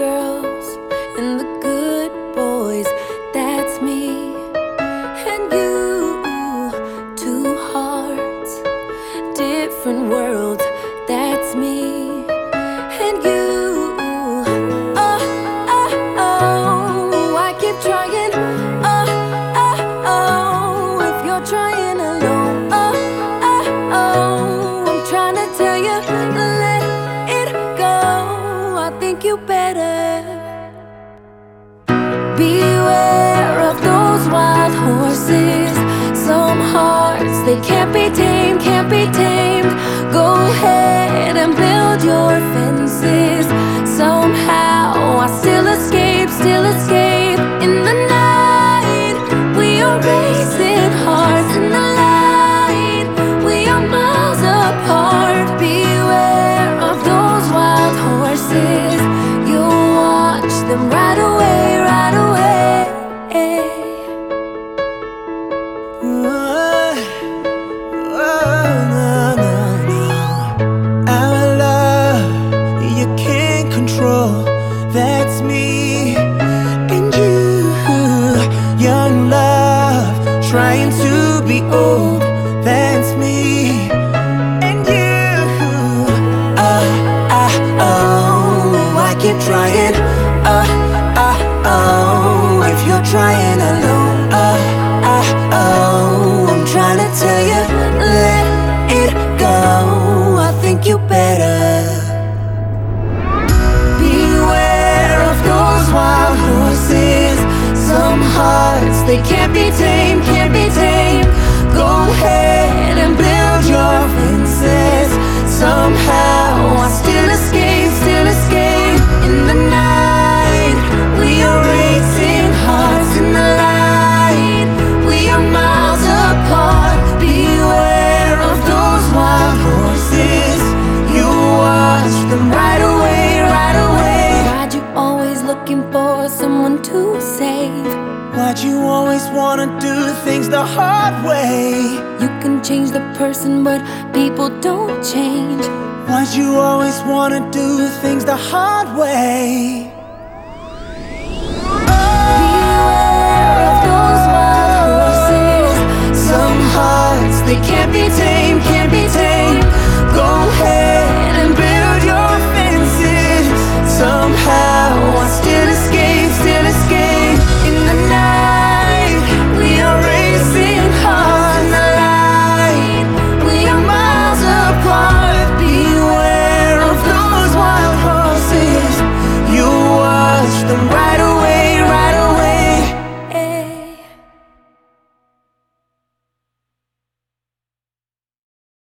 girls and the good boys. That's me and you. Two hearts, different worlds. That's me. Think you better. Beware of those wild horses. Some hearts they can't be tamed, them right away. Trying alone. Oh, oh, oh, I'm trying to tell you, let it go. I think you better. Beware of those wild horses. Some hearts they can't be tamed, can't be tamed. Do things the hard way? You can change the person, but people don't change. Why'd you always wanna do things the hard way? Beware of those wild horses. Some hearts they can't